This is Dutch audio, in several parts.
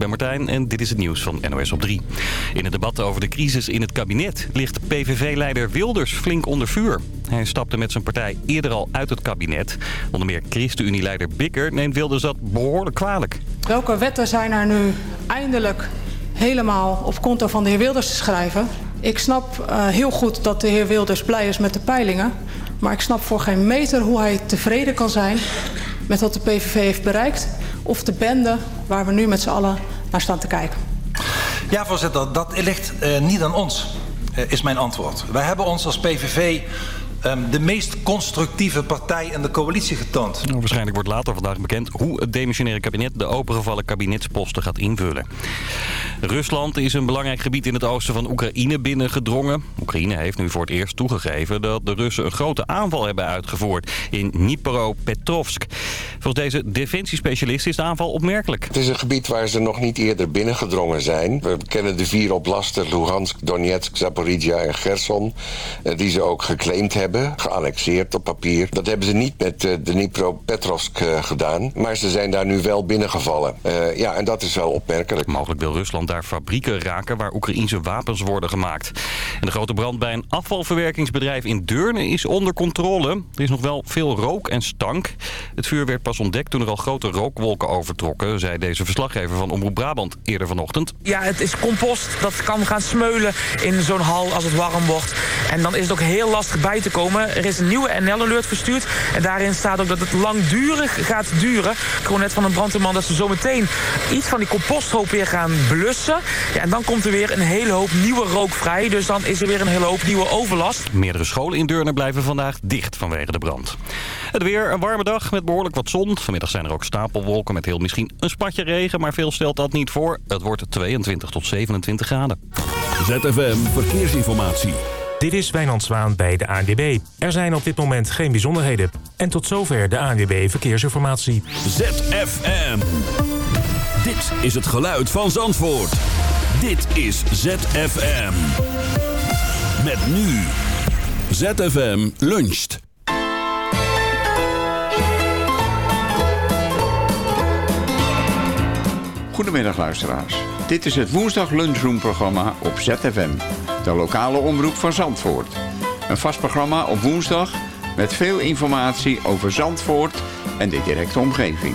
ben Martijn en dit is het nieuws van NOS op 3. In het debat over de crisis in het kabinet ligt PVV-leider Wilders flink onder vuur. Hij stapte met zijn partij eerder al uit het kabinet. Onder meer ChristenUnie-leider Bikker neemt Wilders dat behoorlijk kwalijk. Welke wetten zijn er nu eindelijk helemaal op konto van de heer Wilders te schrijven? Ik snap uh, heel goed dat de heer Wilders blij is met de peilingen. Maar ik snap voor geen meter hoe hij tevreden kan zijn met wat de PVV heeft bereikt... of de bende waar we nu met z'n allen naar staan te kijken. Ja, voorzitter, dat ligt uh, niet aan ons, uh, is mijn antwoord. Wij hebben ons als PVV um, de meest constructieve partij in de coalitie getoond. Nou, waarschijnlijk wordt later vandaag bekend hoe het demissionaire kabinet de opengevallen kabinetsposten gaat invullen. Rusland is een belangrijk gebied in het oosten van Oekraïne binnengedrongen. Oekraïne heeft nu voor het eerst toegegeven dat de Russen een grote aanval hebben uitgevoerd in Dnipro-Petrovsk. Volgens deze defensiespecialist is de aanval opmerkelijk. Het is een gebied waar ze nog niet eerder binnengedrongen zijn. We kennen de vier oblasten, Luhansk, Donetsk, Zaporizhia en Gerson, eh, die ze ook geclaimd hebben, geannexeerd op papier. Dat hebben ze niet met uh, Dnipro-Petrovsk uh, gedaan, maar ze zijn daar nu wel binnengevallen. Uh, ja, en dat is wel opmerkelijk. Mogelijk wil Rusland daar fabrieken raken waar Oekraïense wapens worden gemaakt. En de grote brand bij een afvalverwerkingsbedrijf in Deurne is onder controle. Er is nog wel veel rook en stank. Het vuur werd pas ontdekt toen er al grote rookwolken overtrokken, zei deze verslaggever van Omroep Brabant eerder vanochtend. Ja, het is compost. Dat kan gaan smeulen in zo'n hal als het warm wordt. En dan is het ook heel lastig bij te komen. Er is een nieuwe NL-alert verstuurd. En daarin staat ook dat het langdurig gaat duren. Ik hoor net van een brandweerman dat ze zometeen iets van die composthoop weer gaan blussen. Ja, en dan komt er weer een hele hoop nieuwe rook vrij. Dus dan is er weer een hele hoop nieuwe overlast. Meerdere scholen in Deurne blijven vandaag dicht vanwege de brand. Het weer, een warme dag met behoorlijk wat zon. Vanmiddag zijn er ook stapelwolken met heel misschien een spatje regen. Maar veel stelt dat niet voor. Het wordt 22 tot 27 graden. ZFM Verkeersinformatie. Dit is Wijnand Zwaan bij de ANWB. Er zijn op dit moment geen bijzonderheden. En tot zover de ANWB Verkeersinformatie. ZFM. Dit is het geluid van Zandvoort. Dit is ZFM. Met nu. ZFM luncht. Goedemiddag luisteraars. Dit is het woensdag lunchroom-programma op ZFM, de lokale omroep van Zandvoort. Een vast programma op woensdag met veel informatie over Zandvoort en de directe omgeving.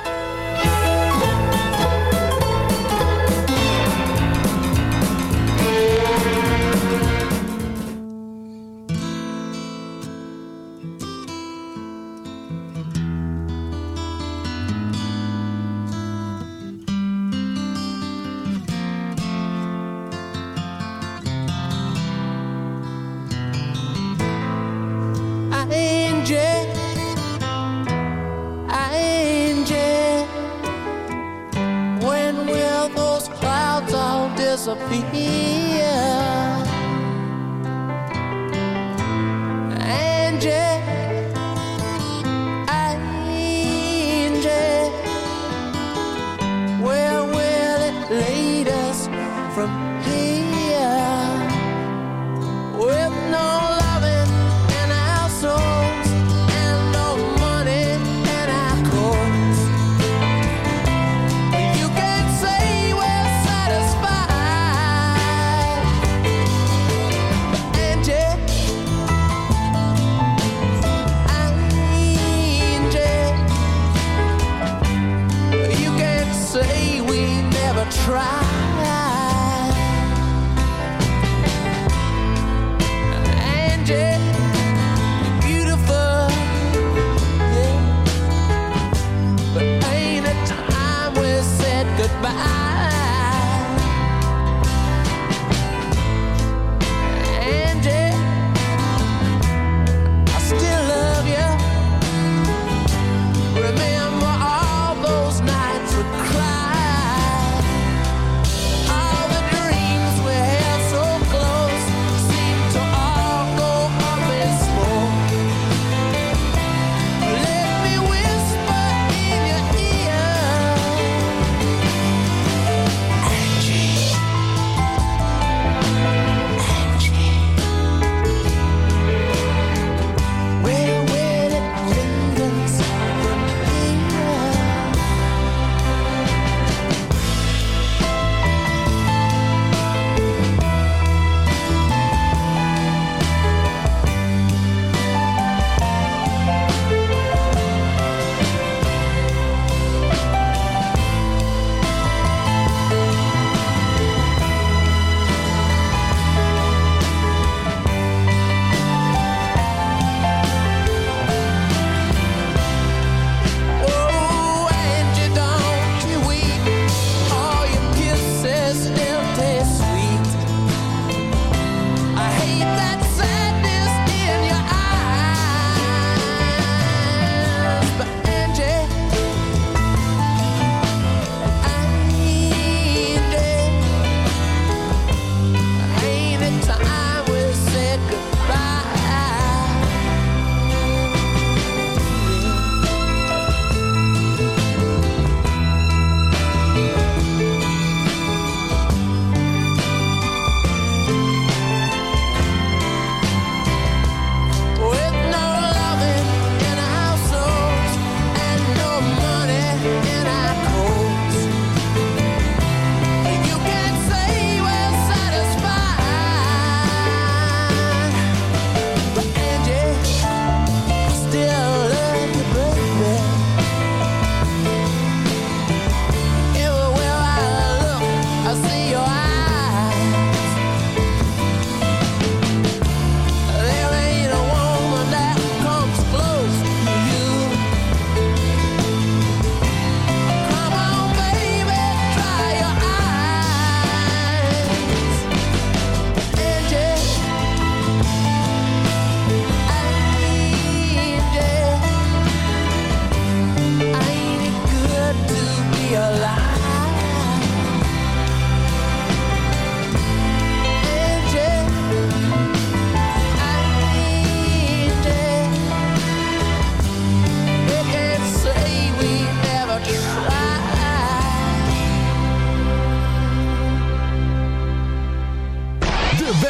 from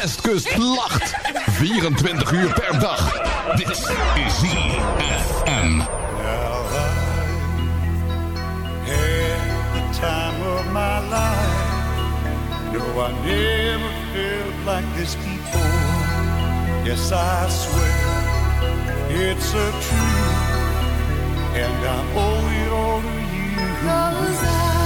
Westkust lacht. 24 uur per dag. Dit is ZFM. Well, the time of my life. No, I never felt like this before. Yes, I swear it's a truth. And I owe it all to you. Rosa.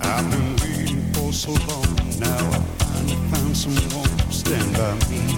I've been waiting for so long. Now I finally found someone to stand by me.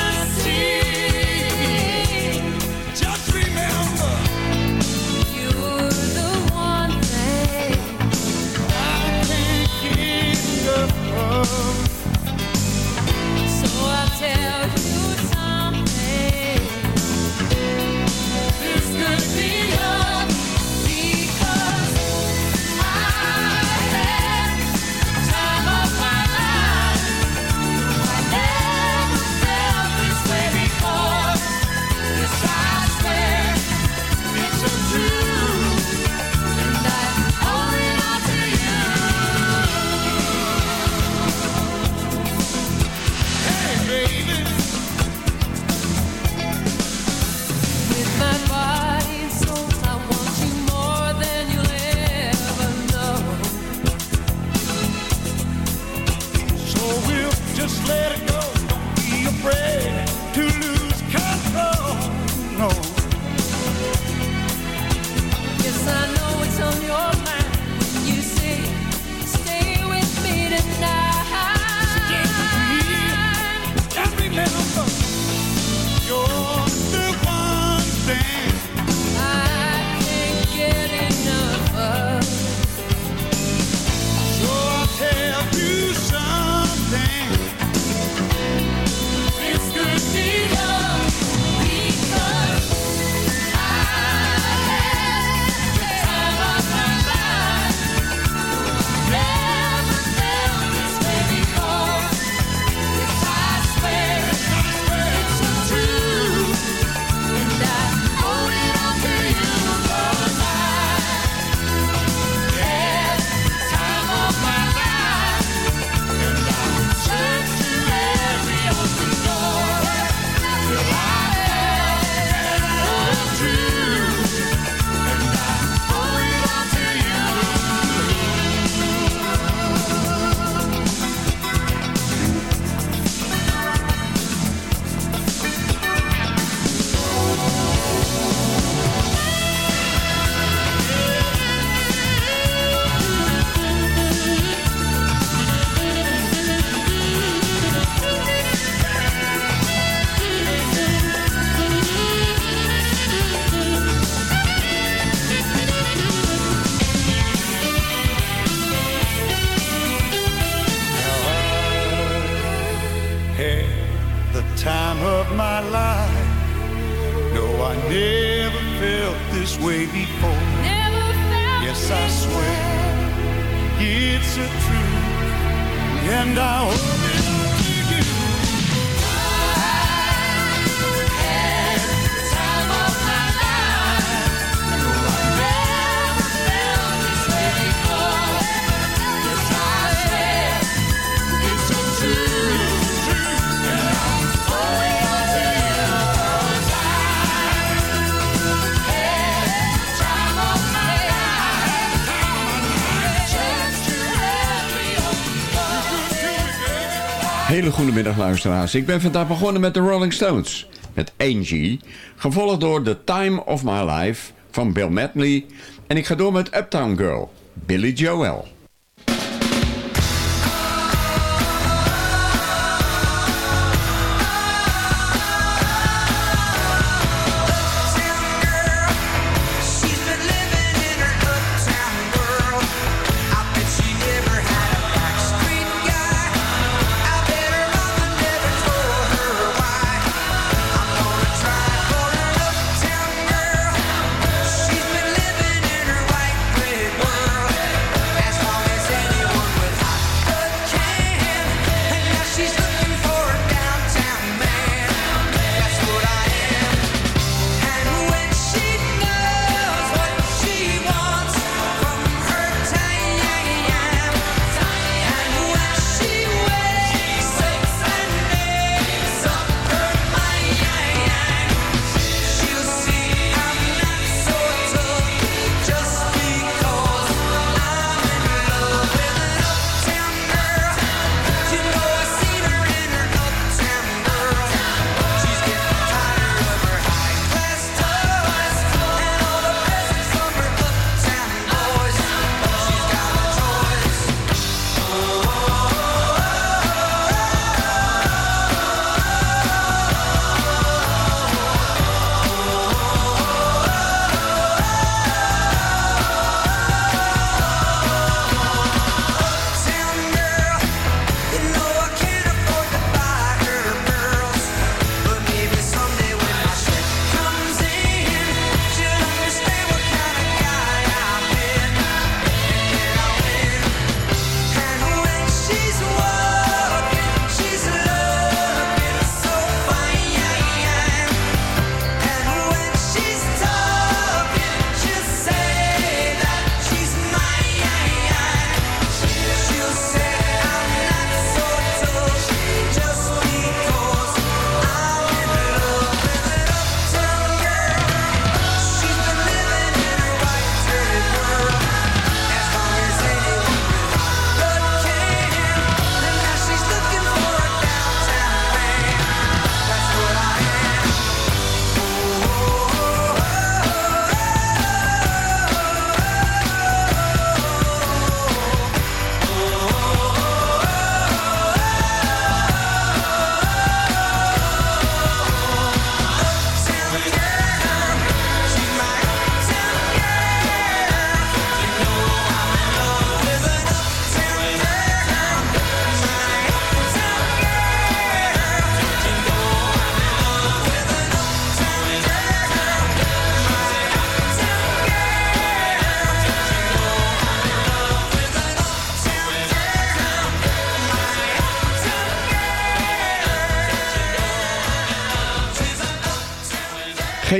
Goedemiddag luisteraars. Ik ben vandaag begonnen met de Rolling Stones. Met Angie. Gevolgd door The Time of My Life van Bill Medley. En ik ga door met Uptown Girl. Billy Joel.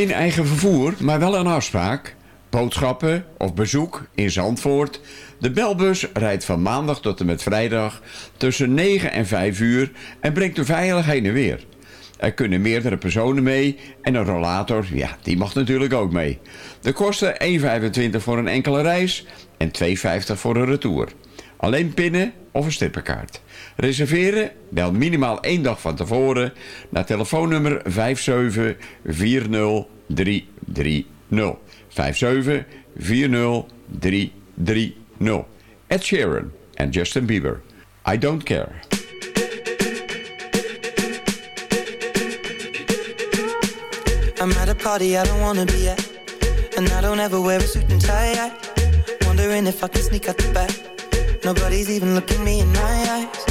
Geen eigen vervoer, maar wel een afspraak. Boodschappen of bezoek in Zandvoort. De belbus rijdt van maandag tot en met vrijdag tussen 9 en 5 uur en brengt u veilig heen en weer. Er kunnen meerdere personen mee en een rollator, ja, die mag natuurlijk ook mee. De kosten 1,25 voor een enkele reis en 2,50 voor een retour. Alleen pinnen of een strippenkaart. Reserveren? Bel minimaal één dag van tevoren naar telefoonnummer 5740330. 5740330. Ed Sheeran en Justin Bieber. I don't care. I'm at a party I don't wanna be at And I don't ever wear a suit and tie I Wondering if I can sneak out the back Nobody's even looking me in my eyes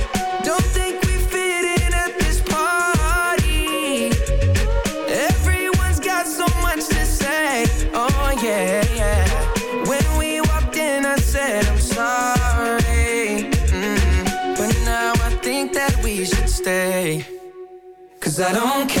I don't care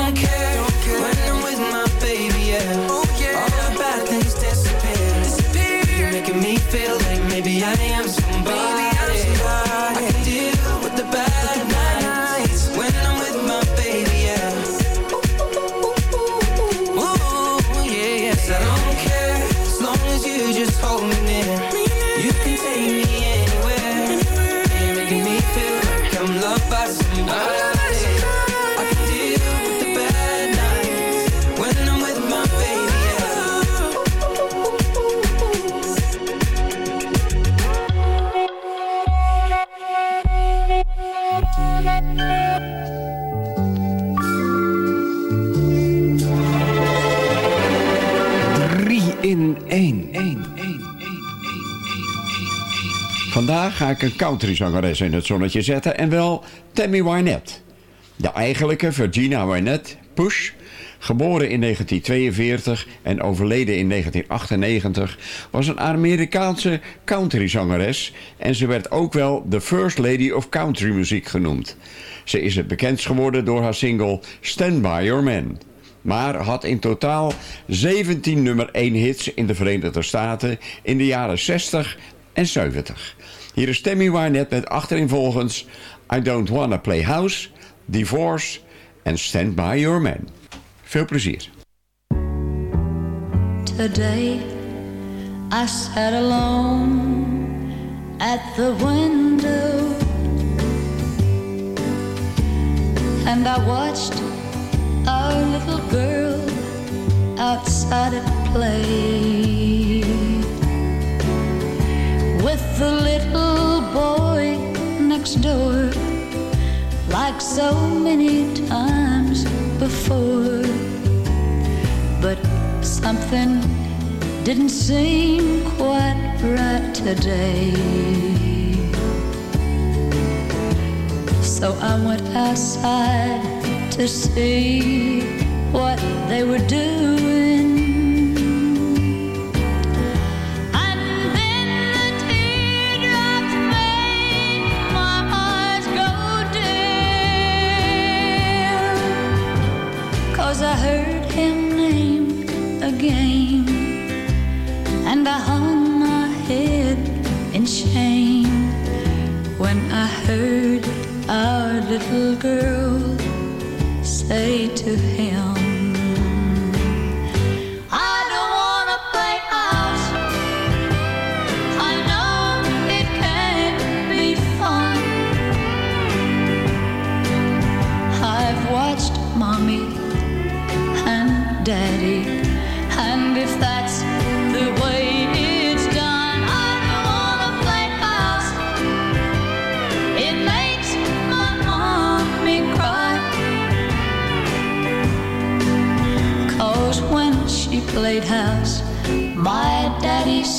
Vandaag ga ik een countryzangeres in het zonnetje zetten en wel Tammy Wynette. De eigenlijke Virginia Wynette Push, geboren in 1942 en overleden in 1998, was een Amerikaanse countryzangeres en ze werd ook wel de First Lady of Country muziek genoemd. Ze is het bekendst geworden door haar single Stand By Your Man maar had in totaal 17 nummer 1 hits in de Verenigde Staten in de jaren 60 en 70. Hier is Tammy Wynette met achterinvolgens I Don't Wanna Play House, Divorce en Stand By Your Man. Veel plezier. Today I sat alone at the window And I watched our little girl outside at play with the little boy next door, like so many times before. But something didn't seem quite right today. So I went outside to see what they were doing little girl say to him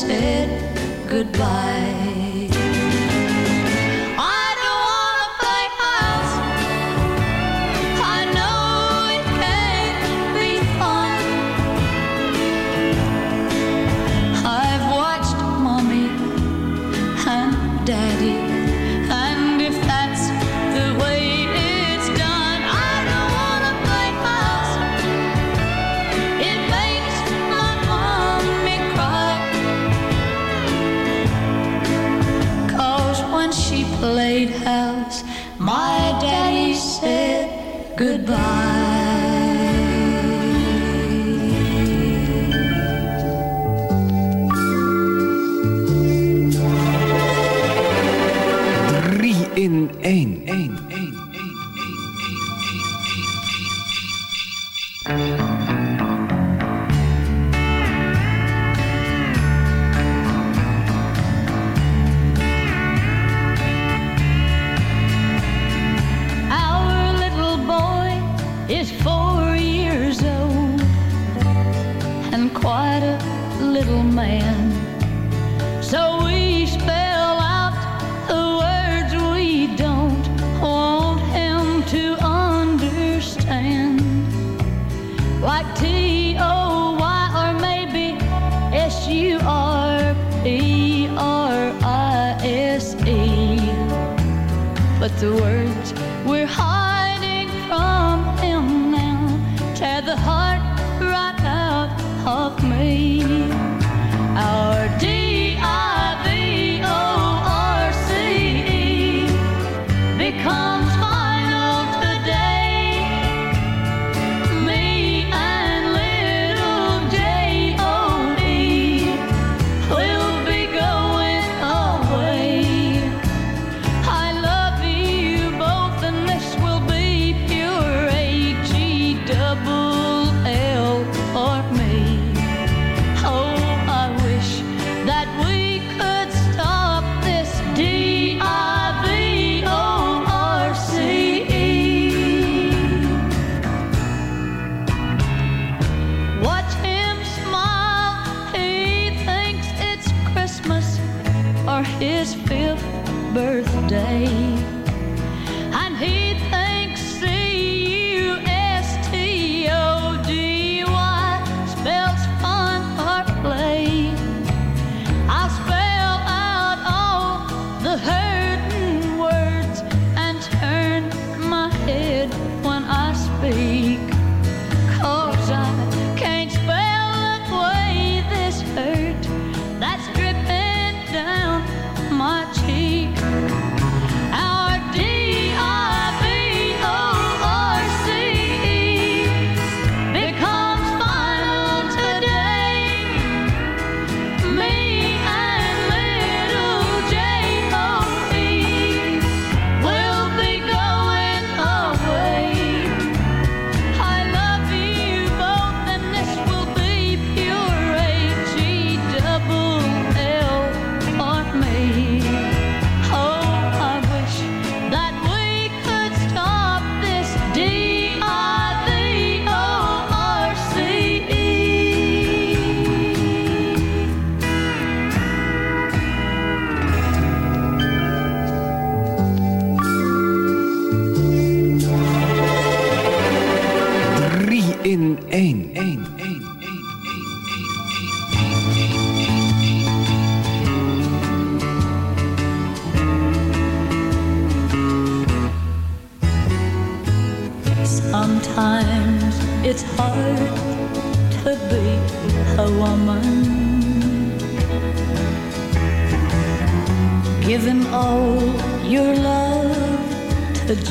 said goodbye. één.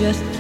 just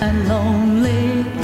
and lonely.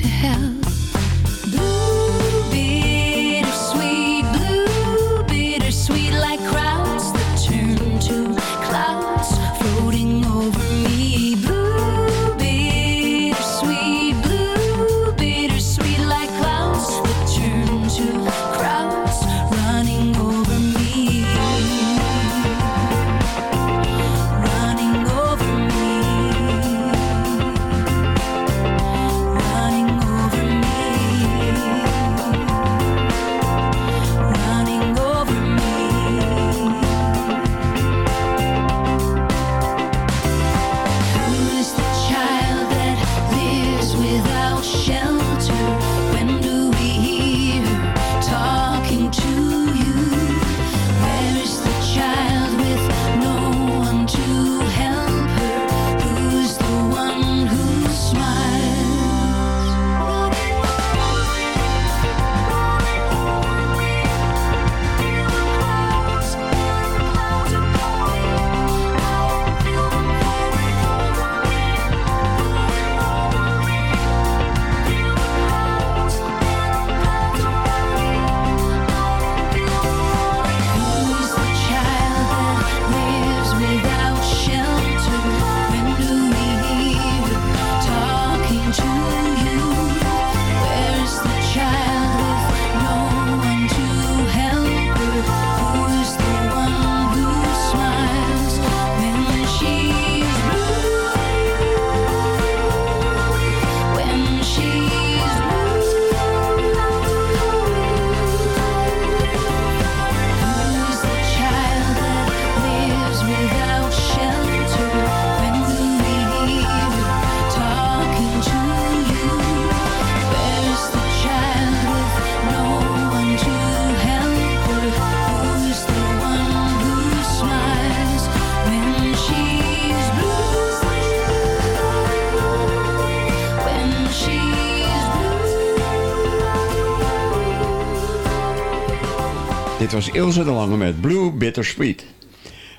Dit was Ilse de Lange met Blue Bitter Sweet.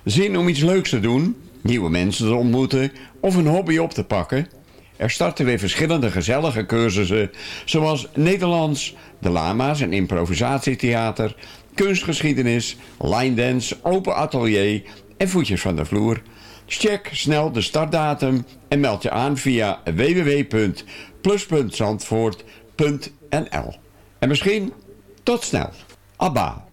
Zin om iets leuks te doen, nieuwe mensen te ontmoeten of een hobby op te pakken? Er starten weer verschillende gezellige cursussen, zoals Nederlands, de lama's en improvisatietheater, kunstgeschiedenis, line dance, open atelier en voetjes van de vloer. Check snel de startdatum en meld je aan via www.plus.zandvoort.nl. En misschien tot snel. Abba.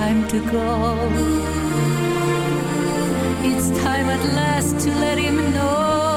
time to go. It's time at last to let him know.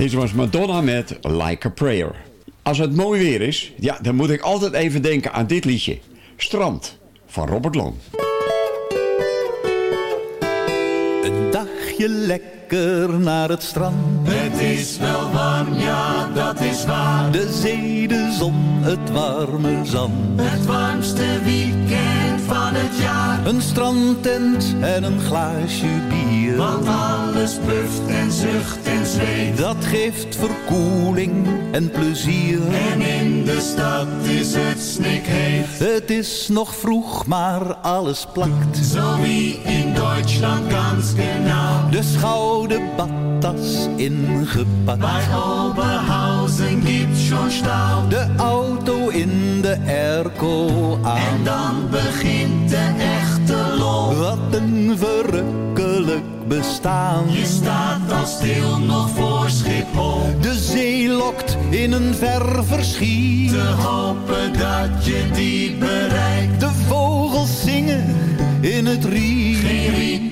Dit was Madonna met Like a Prayer. Als het mooi weer is, ja, dan moet ik altijd even denken aan dit liedje. Strand, van Robert Long. Een dagje lekker naar het strand. Het is wel warm, ja, dat is waar. De zee, de zon, het warme zand. Het warmste weekend van het jaar. Een strandtent en een glaasje bier. Want alles puft en zucht en zweet. Dat geeft verkoeling en plezier. En in de stad is het snikheet. Het is nog vroeg, maar alles plakt. Zo wie in Duitsland ganz genau. De schoude badtas ingepakt. Bij Oberhausen gibt's schon Stau. De auto in de airco aan. En dan begint de echte lol. Wat een verrukkelijk bestaan. Je staat al stil nog voor Schiphol. De zee lokt in een ver verschiet. Te hopen dat je die bereikt. De vogels zingen in het riet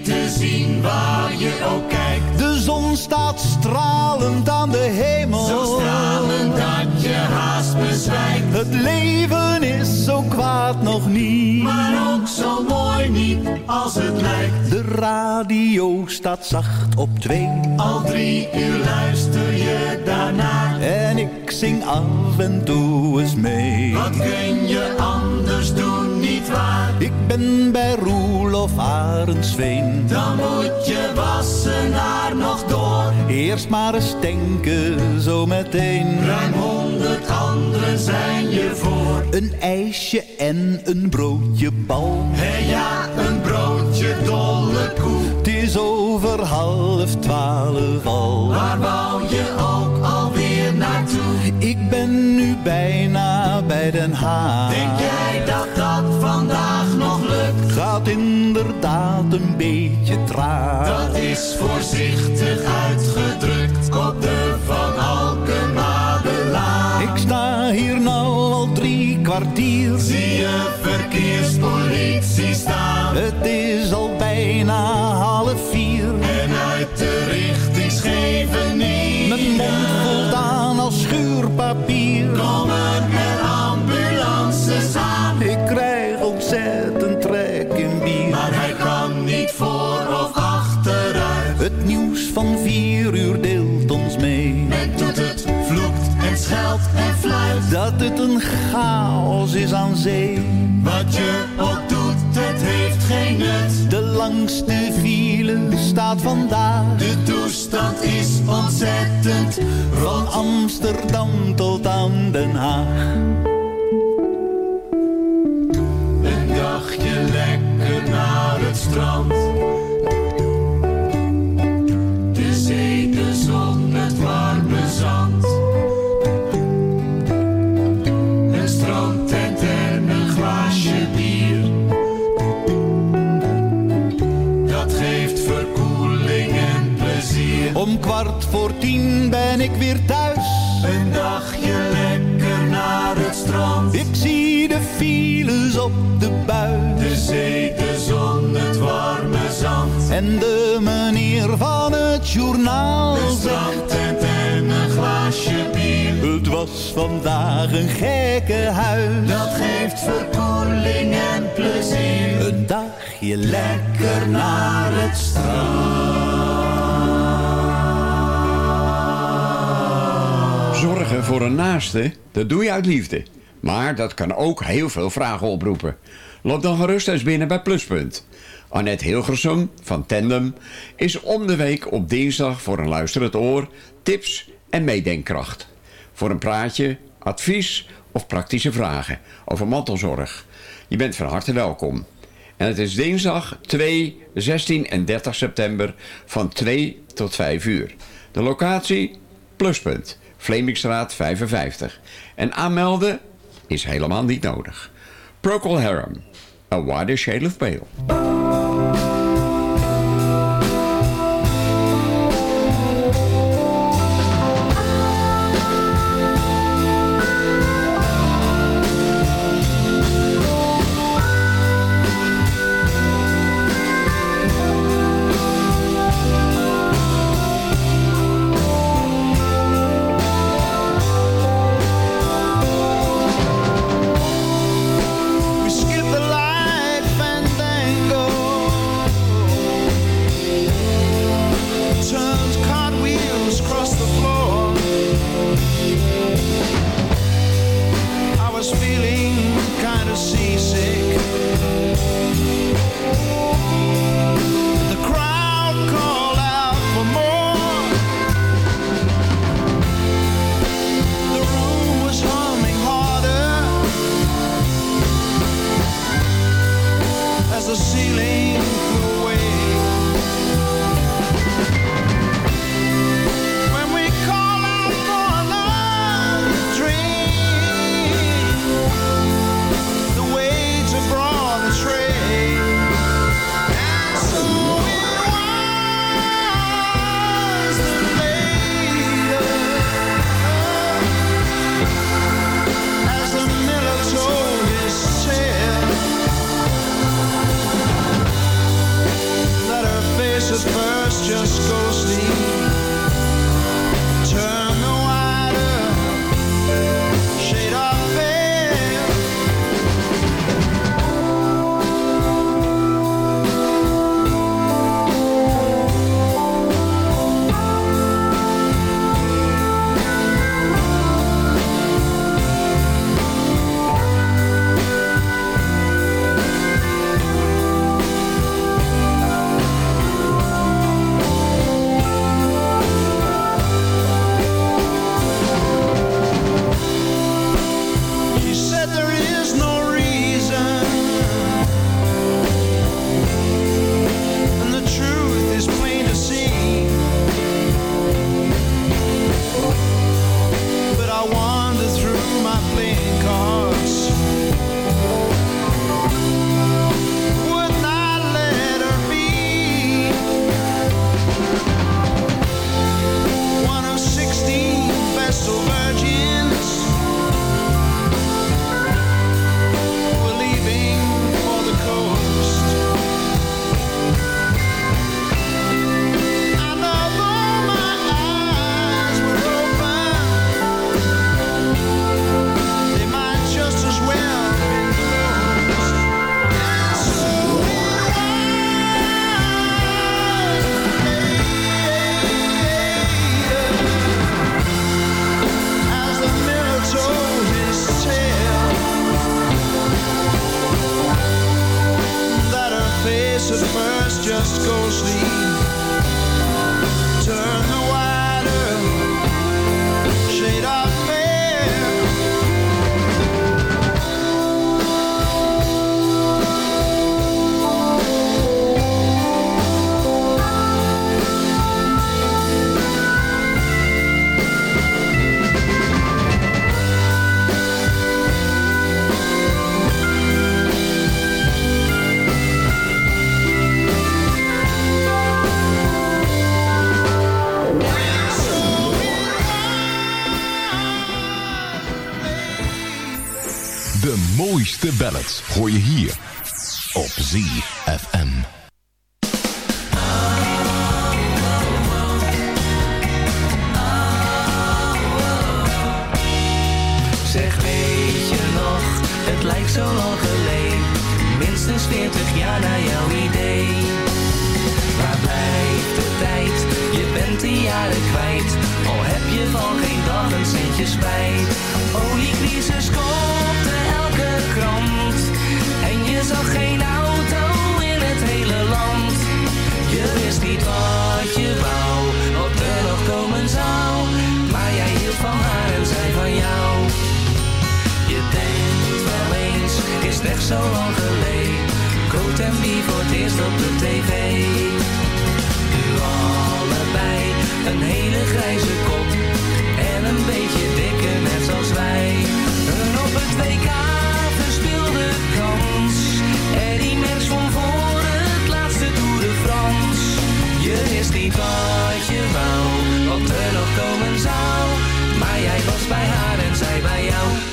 te zien waar je ook kijkt. De zon staat stralend aan de hemel. Zo stralend dat je haast bezwijkt. Het leven is zo kwaad nog niet. Maar ook zo mooi niet als het lijkt. De radio staat zacht op twee. Al drie uur luister je daarna. En ik zing af en toe eens mee. Wat kun je anders doen? Niet waar? Ik ben bij Roelof Arendsveen. Dan moet je Wassenaar nog door. Eerst maar eens denken, zo meteen. Ruim honderd anderen zijn je voor. Een ijsje en een broodje bal. Hé ja, een broodje dolle koe. Het is over half twaalf al. Waar wou je ook alweer naartoe? Ik ben nu bijna bij Den Haag. Denk jij inderdaad een beetje traag. Dat is voorzichtig uitgedrukt op de Van Alkemadelaan. Ik sta hier nou al drie kwartier. Zie je verkeerspolitie staan? Het is al bijna half vier. En uit de richting Scheveningen. Mijn mond voldaan als schuurpapier. Komen er ambulances aan? Ik krijg ontzettend Dat het een chaos is aan zee. Wat je ook doet, het heeft geen nut. De langste file staat vandaag. De toestand is ontzettend. Van Amsterdam tot aan Den Haag. Een dagje lekker naar het strand. Om kwart voor tien ben ik weer thuis. Een dagje lekker naar het strand. Ik zie de files op de buis. De zee, de zon, het warme zand. En de meneer van het journaal Een zegt... strandtent en een glaasje bier. Het was vandaag een gekke huis. Dat geeft verkoeling en plezier. Een dagje Lekker naar het strand. Voor een naaste, dat doe je uit liefde. Maar dat kan ook heel veel vragen oproepen. Loop dan gerust eens binnen bij Pluspunt. Annette Hilgersum van Tandem is om de week op dinsdag voor een luisterend oor, tips en meedenkkracht. Voor een praatje, advies of praktische vragen over mantelzorg. Je bent van harte welkom. En het is dinsdag 2, 16 en 30 september van 2 tot 5 uur. De locatie Pluspunt, Vlemingstraat 55. En aanmelden is helemaal niet nodig. Procol Harum, A Wider Shade of Pale. De ballads hoor je hier op ZFM. Zeg, weet je nog, het lijkt zo lang geleden. Minstens 40 jaar naar jouw idee. Waar blijft de tijd? Je bent de jaren kwijt. Al heb je van geen dag een centje spijt. Wie voor het eerst op de tv. Nu allebei een hele grijze kop. En een beetje dikke net zoals wij. Een op het WK verspeelde kans. Eddie Merckx van voor het laatste Tour de France. Je wist niet wat je wou, wat er nog komen zou. Maar jij was bij haar en zij bij jou.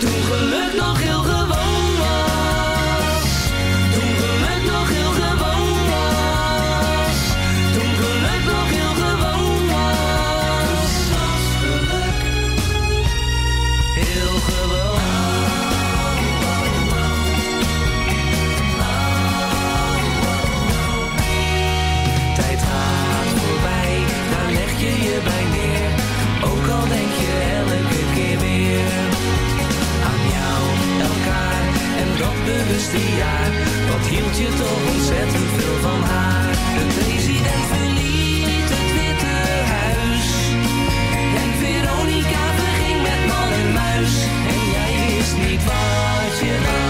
Dat bewuste jaar. Wat hield je toch ontzettend veel van haar? De president verliet het Witte Huis. En Veronica verging met man en muis. En jij wist niet wat je wou,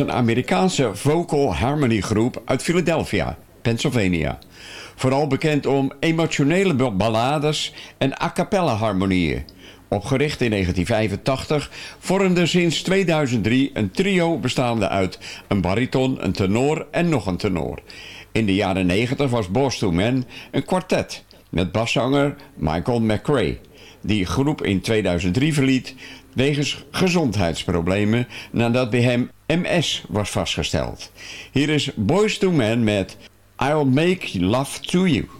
een Amerikaanse vocal harmony groep uit Philadelphia, Pennsylvania. Vooral bekend om emotionele ba- ballades en a cappella harmonieën. Opgericht in 1985 vormde sinds 2003 een trio bestaande uit een bariton, een tenor en nog een tenor. In de jaren 90 was Boys to een kwartet met baszanger Michael McRae, die groep in 2003 verliet wegens gezondheidsproblemen nadat bij hem MS was vastgesteld. Hier is Boys to Men met I'll Make Love to You.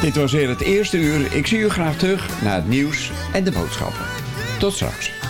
Dit was weer het eerste uur. Ik zie u graag terug naar het nieuws en de boodschappen. Tot straks.